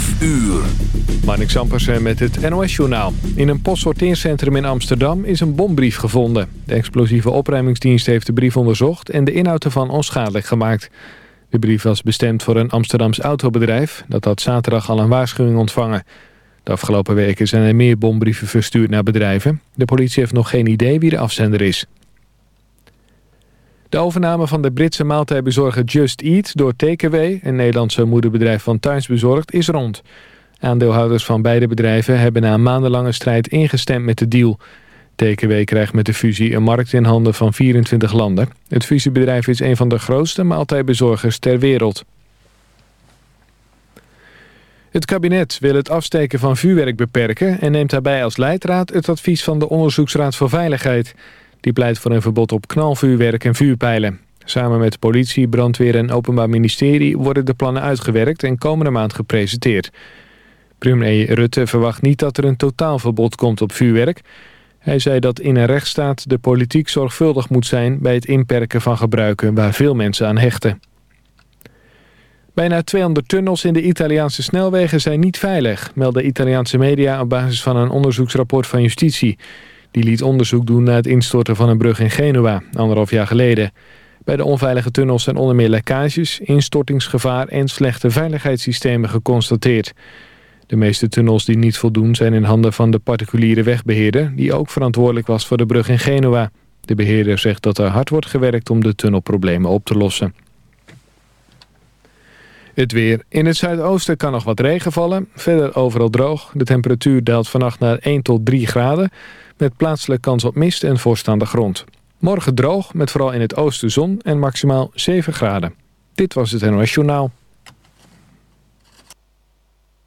5 uur. Marnik Sampersen met het NOS-journaal. In een postsorteercentrum in Amsterdam is een bombrief gevonden. De explosieve opruimingsdienst heeft de brief onderzocht... en de inhoud ervan onschadelijk gemaakt. De brief was bestemd voor een Amsterdams autobedrijf... dat had zaterdag al een waarschuwing ontvangen. De afgelopen weken zijn er meer bombrieven verstuurd naar bedrijven. De politie heeft nog geen idee wie de afzender is. De overname van de Britse maaltijdbezorger Just Eat door Takeaway... een Nederlandse moederbedrijf van Thuisbezorgd, is rond. Aandeelhouders van beide bedrijven hebben na maandenlange strijd ingestemd met de deal. Takeaway krijgt met de fusie een markt in handen van 24 landen. Het fusiebedrijf is een van de grootste maaltijdbezorgers ter wereld. Het kabinet wil het afsteken van vuurwerk beperken... en neemt daarbij als leidraad het advies van de Onderzoeksraad voor Veiligheid... Die pleit voor een verbod op knalvuurwerk en vuurpijlen. Samen met politie, brandweer en openbaar ministerie worden de plannen uitgewerkt en komende maand gepresenteerd. Premier Rutte verwacht niet dat er een totaalverbod komt op vuurwerk. Hij zei dat in een rechtsstaat de politiek zorgvuldig moet zijn bij het inperken van gebruiken waar veel mensen aan hechten. Bijna 200 tunnels in de Italiaanse snelwegen zijn niet veilig, melden Italiaanse media op basis van een onderzoeksrapport van justitie. Die liet onderzoek doen naar het instorten van een brug in Genua, anderhalf jaar geleden. Bij de onveilige tunnels zijn onder meer lekkages, instortingsgevaar en slechte veiligheidssystemen geconstateerd. De meeste tunnels die niet voldoen zijn in handen van de particuliere wegbeheerder... die ook verantwoordelijk was voor de brug in Genua. De beheerder zegt dat er hard wordt gewerkt om de tunnelproblemen op te lossen. Het weer. In het zuidoosten kan nog wat regen vallen. Verder overal droog. De temperatuur daalt vannacht naar 1 tot 3 graden met plaatselijk kans op mist en voorstaande grond. Morgen droog, met vooral in het oosten zon en maximaal 7 graden. Dit was het NOS Journaal.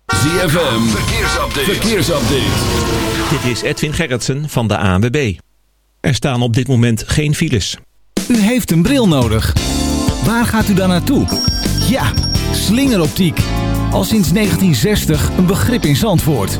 ZFM, verkeersupdate. verkeersupdate. Dit is Edwin Gerritsen van de ANWB. Er staan op dit moment geen files. U heeft een bril nodig. Waar gaat u dan naartoe? Ja, slingeroptiek. Al sinds 1960 een begrip in Zandvoort.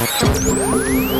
Thank you.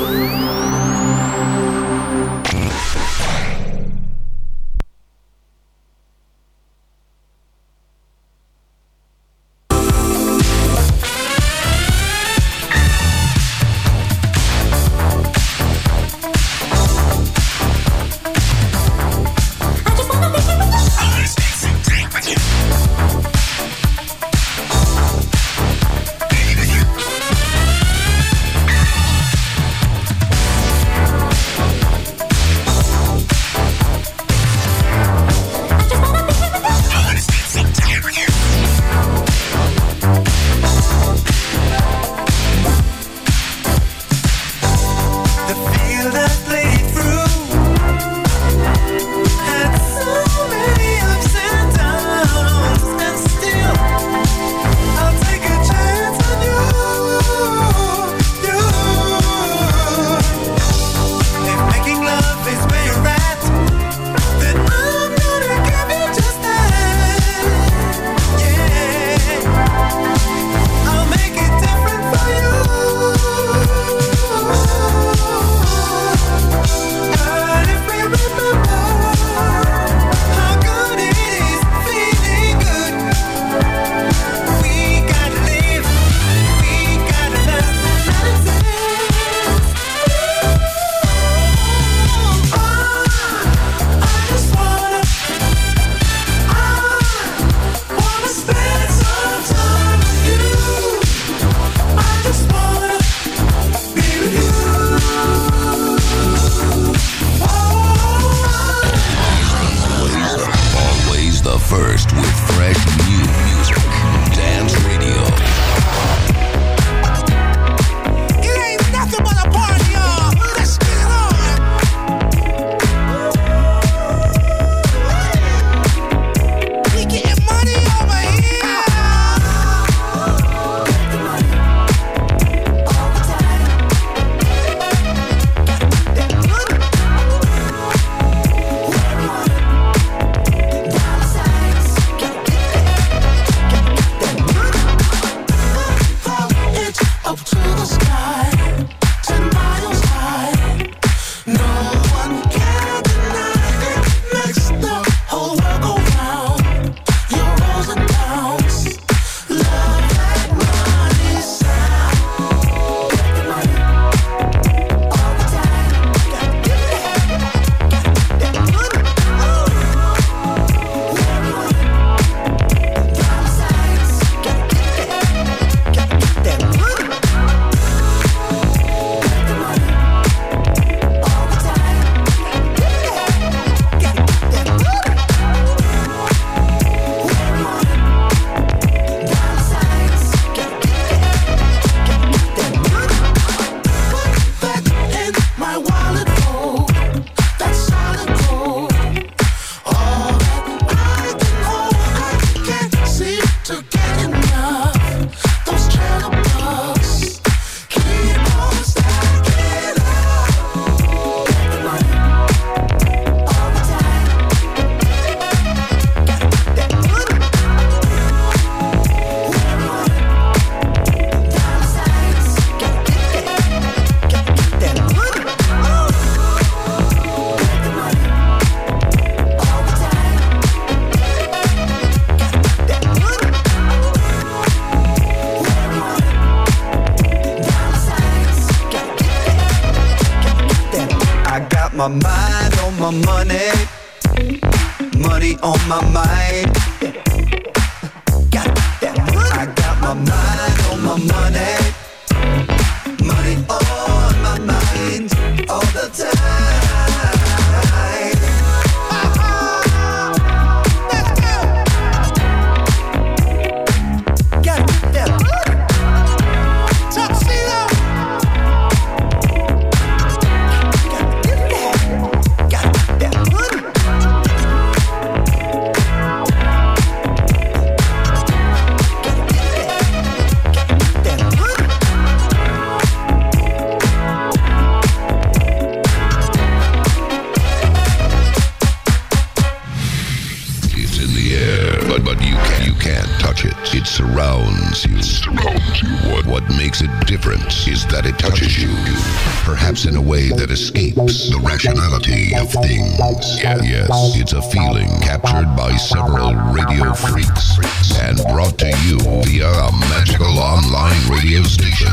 of things. Yes, yes, it's a feeling captured by several radio freaks and brought to you via a magical online radio station.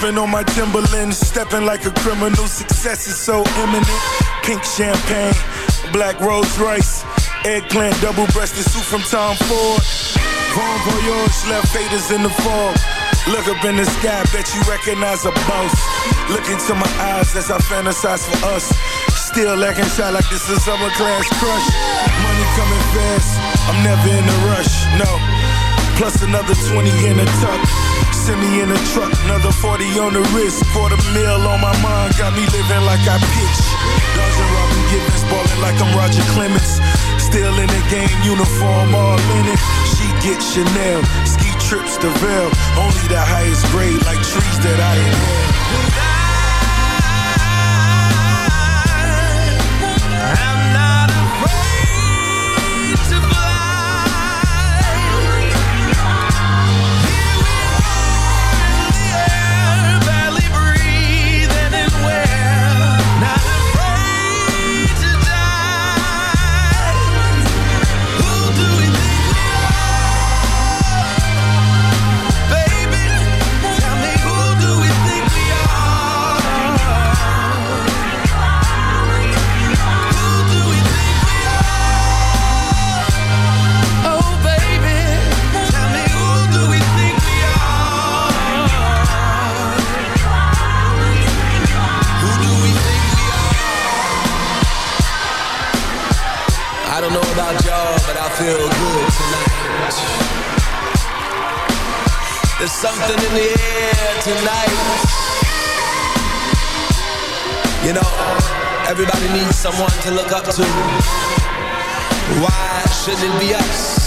Jewels dripping on my Timberlands, stepping like a criminal. Success is so imminent. Pink champagne, black Rolls Royce, eggplant, double-breasted suit from Tom Ford. Von Voyage left faders in the fog. Look up in the sky, bet you recognize a boss. Look into my eyes as I fantasize for us. Still lacking shy like this is summer class crush. Money coming fast, I'm never in a rush, no. Plus another 20 in a tuck. Send me in a truck, another 40 on the wrist. Quarter mil on my mind, got me living like I pitch. Dodging Robin Givens, ballin' like I'm Roger Clemens. Still in the game, uniform all in it. She get Chanel, ski trips to Vail. Only the highest grade, like trees that I inhale. Someone to look up to. Why shouldn't it be us?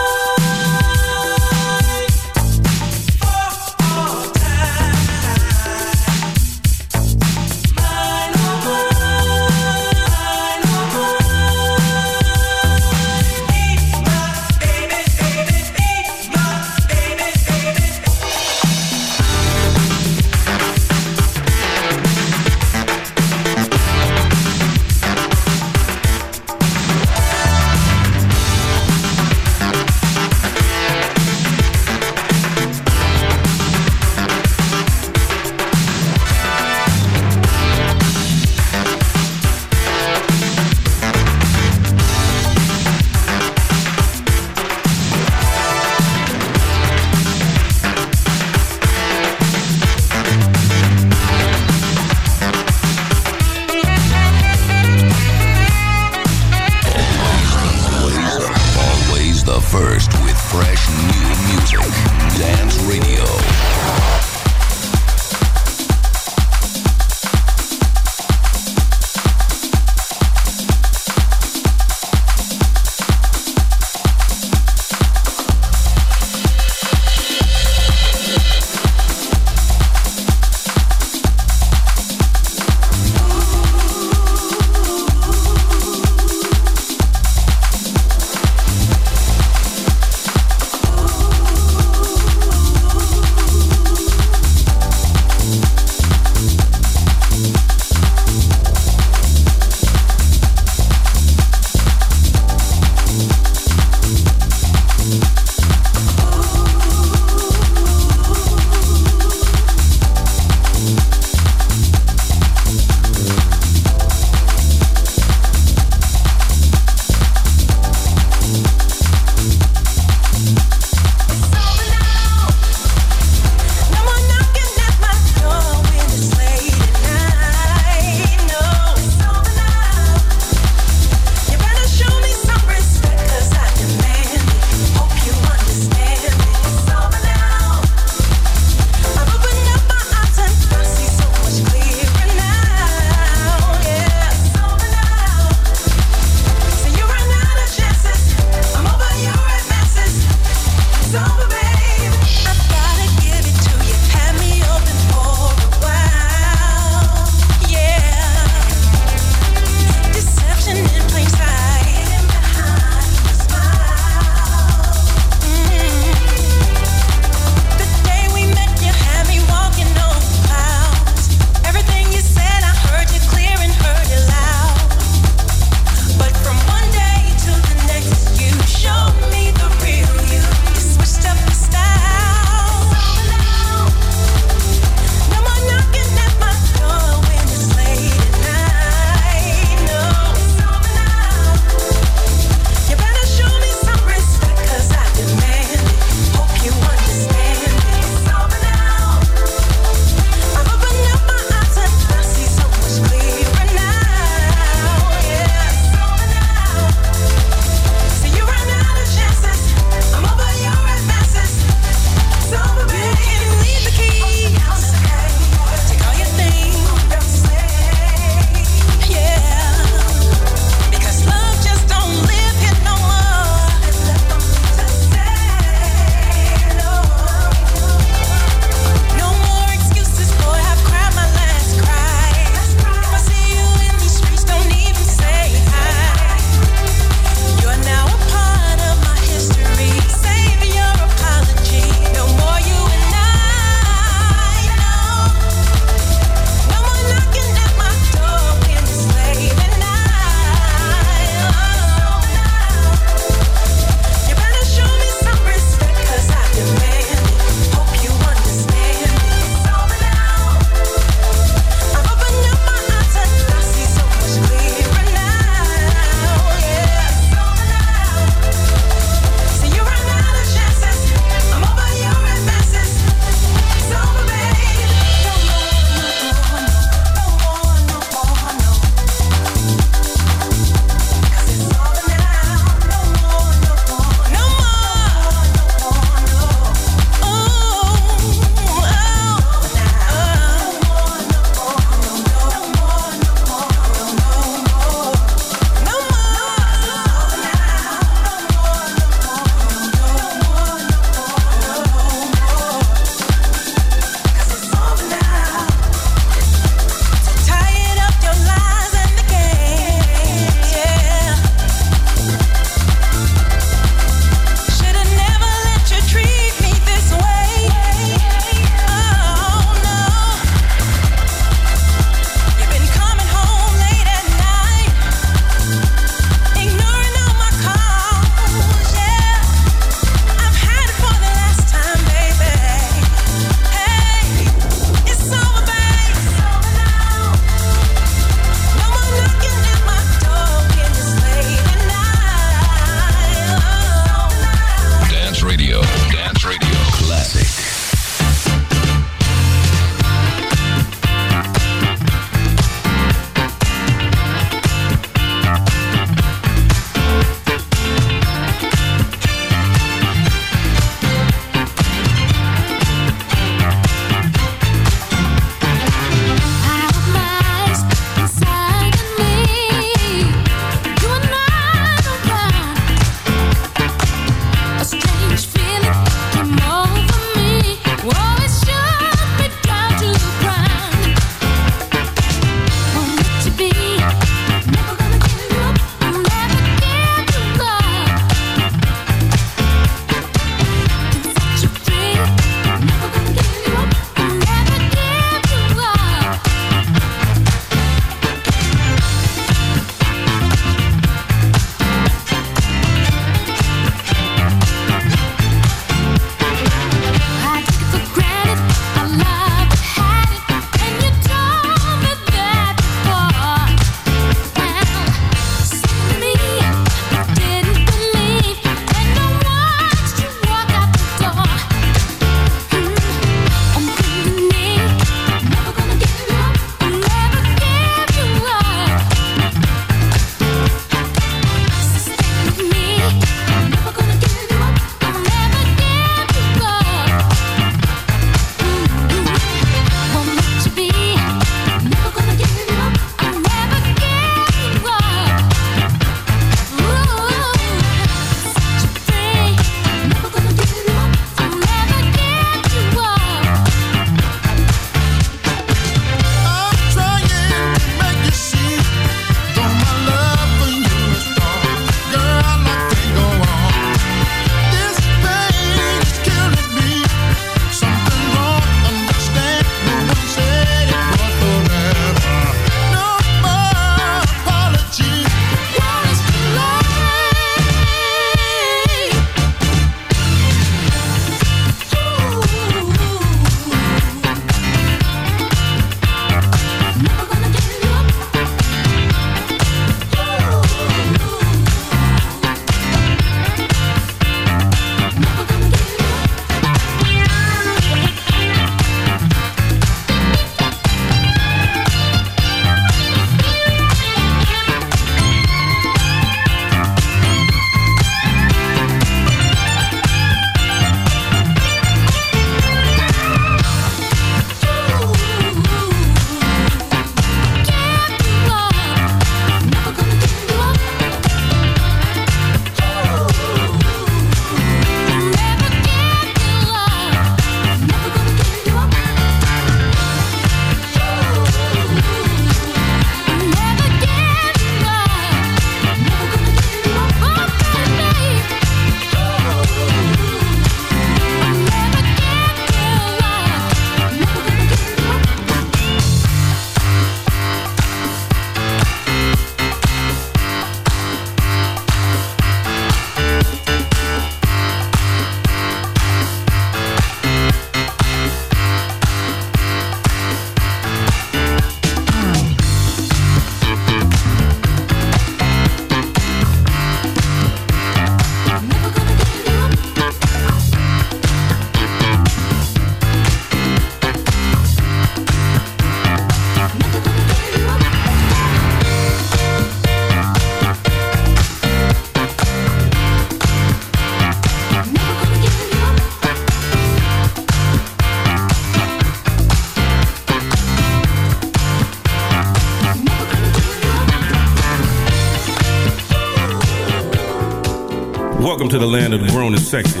Welcome to the land of the grown and sexy.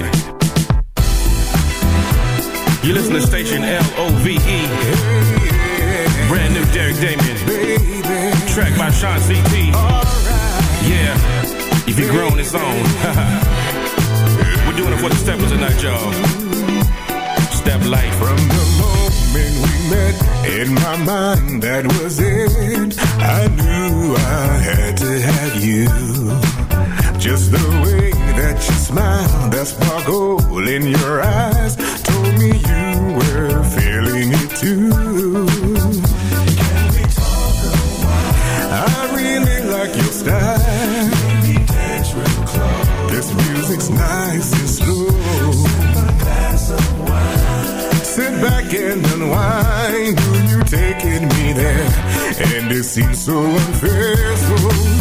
You listen to station L-O-V-E. Brand new Derek Damien. Track by Sean C.T. Yeah, if you're grown, it's on. We're doing it for the steppers tonight, y'all. Step light. From the moment we met, in my mind that was it. I knew I had to have you. Just the way that you smile, that sparkle in your eyes, told me you were feeling it too. Can we talk a while? I really like your style. Dance real close. This music's nice and slow. Sip a glass of wine. Sit back and unwind. Do you taking me there? And it seems so unfair. So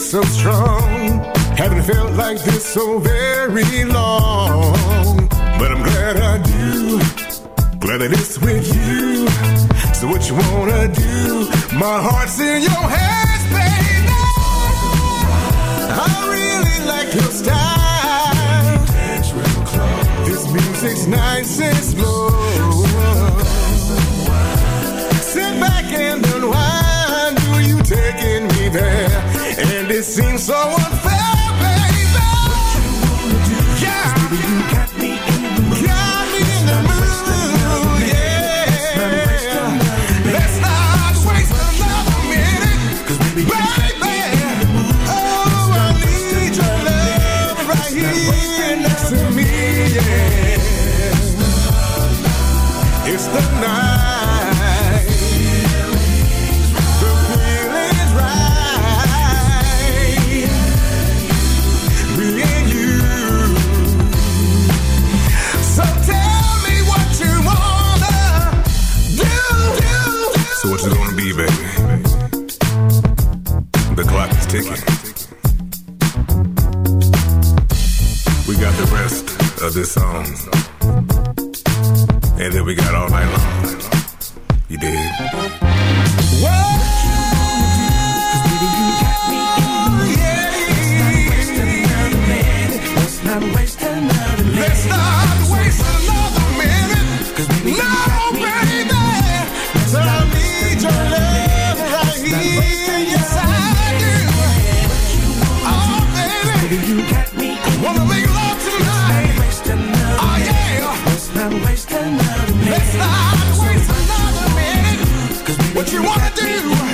chemistry is so strong. Haven't felt like this so very long. But I'm glad I do. Glad that it's with you. So what you wanna do? My heart's in your hands, baby. I really like your style. This music's nice and slow. Sit back and unwind. Do you taking me there? It seems so unfair, this song. What you wanna do?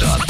London.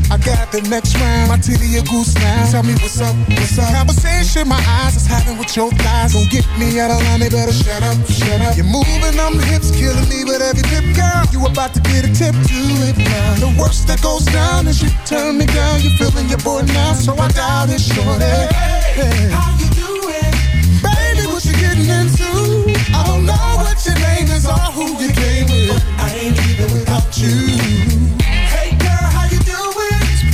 the next round. My titty a goose now. Tell me what's up, what's up. Conversation my eyes is having with your thighs. Don't get me out of line, they better shut up, shut up. You're moving them hips, killing me with every tip, girl. You about to get a tip to it now. The worst that goes down is you turn me down. You're feeling your boy now, so I doubt it, shorty. Hey, how you doing? Baby, what you getting into? I don't know what your name is or who you came with. I ain't leaving without you.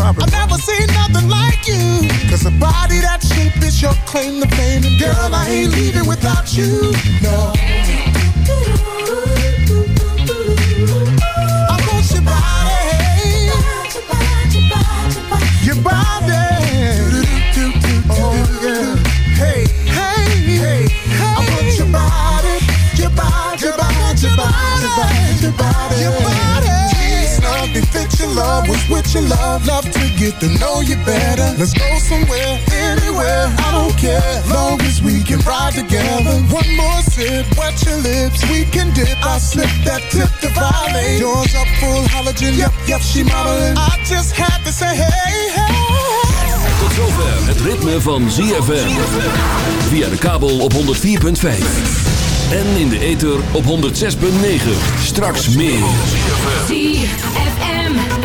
Doing? I've never seen nothing like you. Cause a body that shape is your claim to fame. And girl, I ain't leaving without you. No. I want your body. Your body. Oh, yeah. Hey, hey, hey. I want your body. Your body, your body, your body, me fit your love, was with your love. Love to get to know you better. Let's go somewhere, anywhere. I don't care, long as we can ride together. One more sip, wet your lips, we can dip. I slip that tip to violate. Yours up full halogen, yep, yep, she modeling. I just had to say hey, hey. Tot zover het ritme van ZFM. Via de kabel op 104.5. En in de ether op 106.9. Straks meer.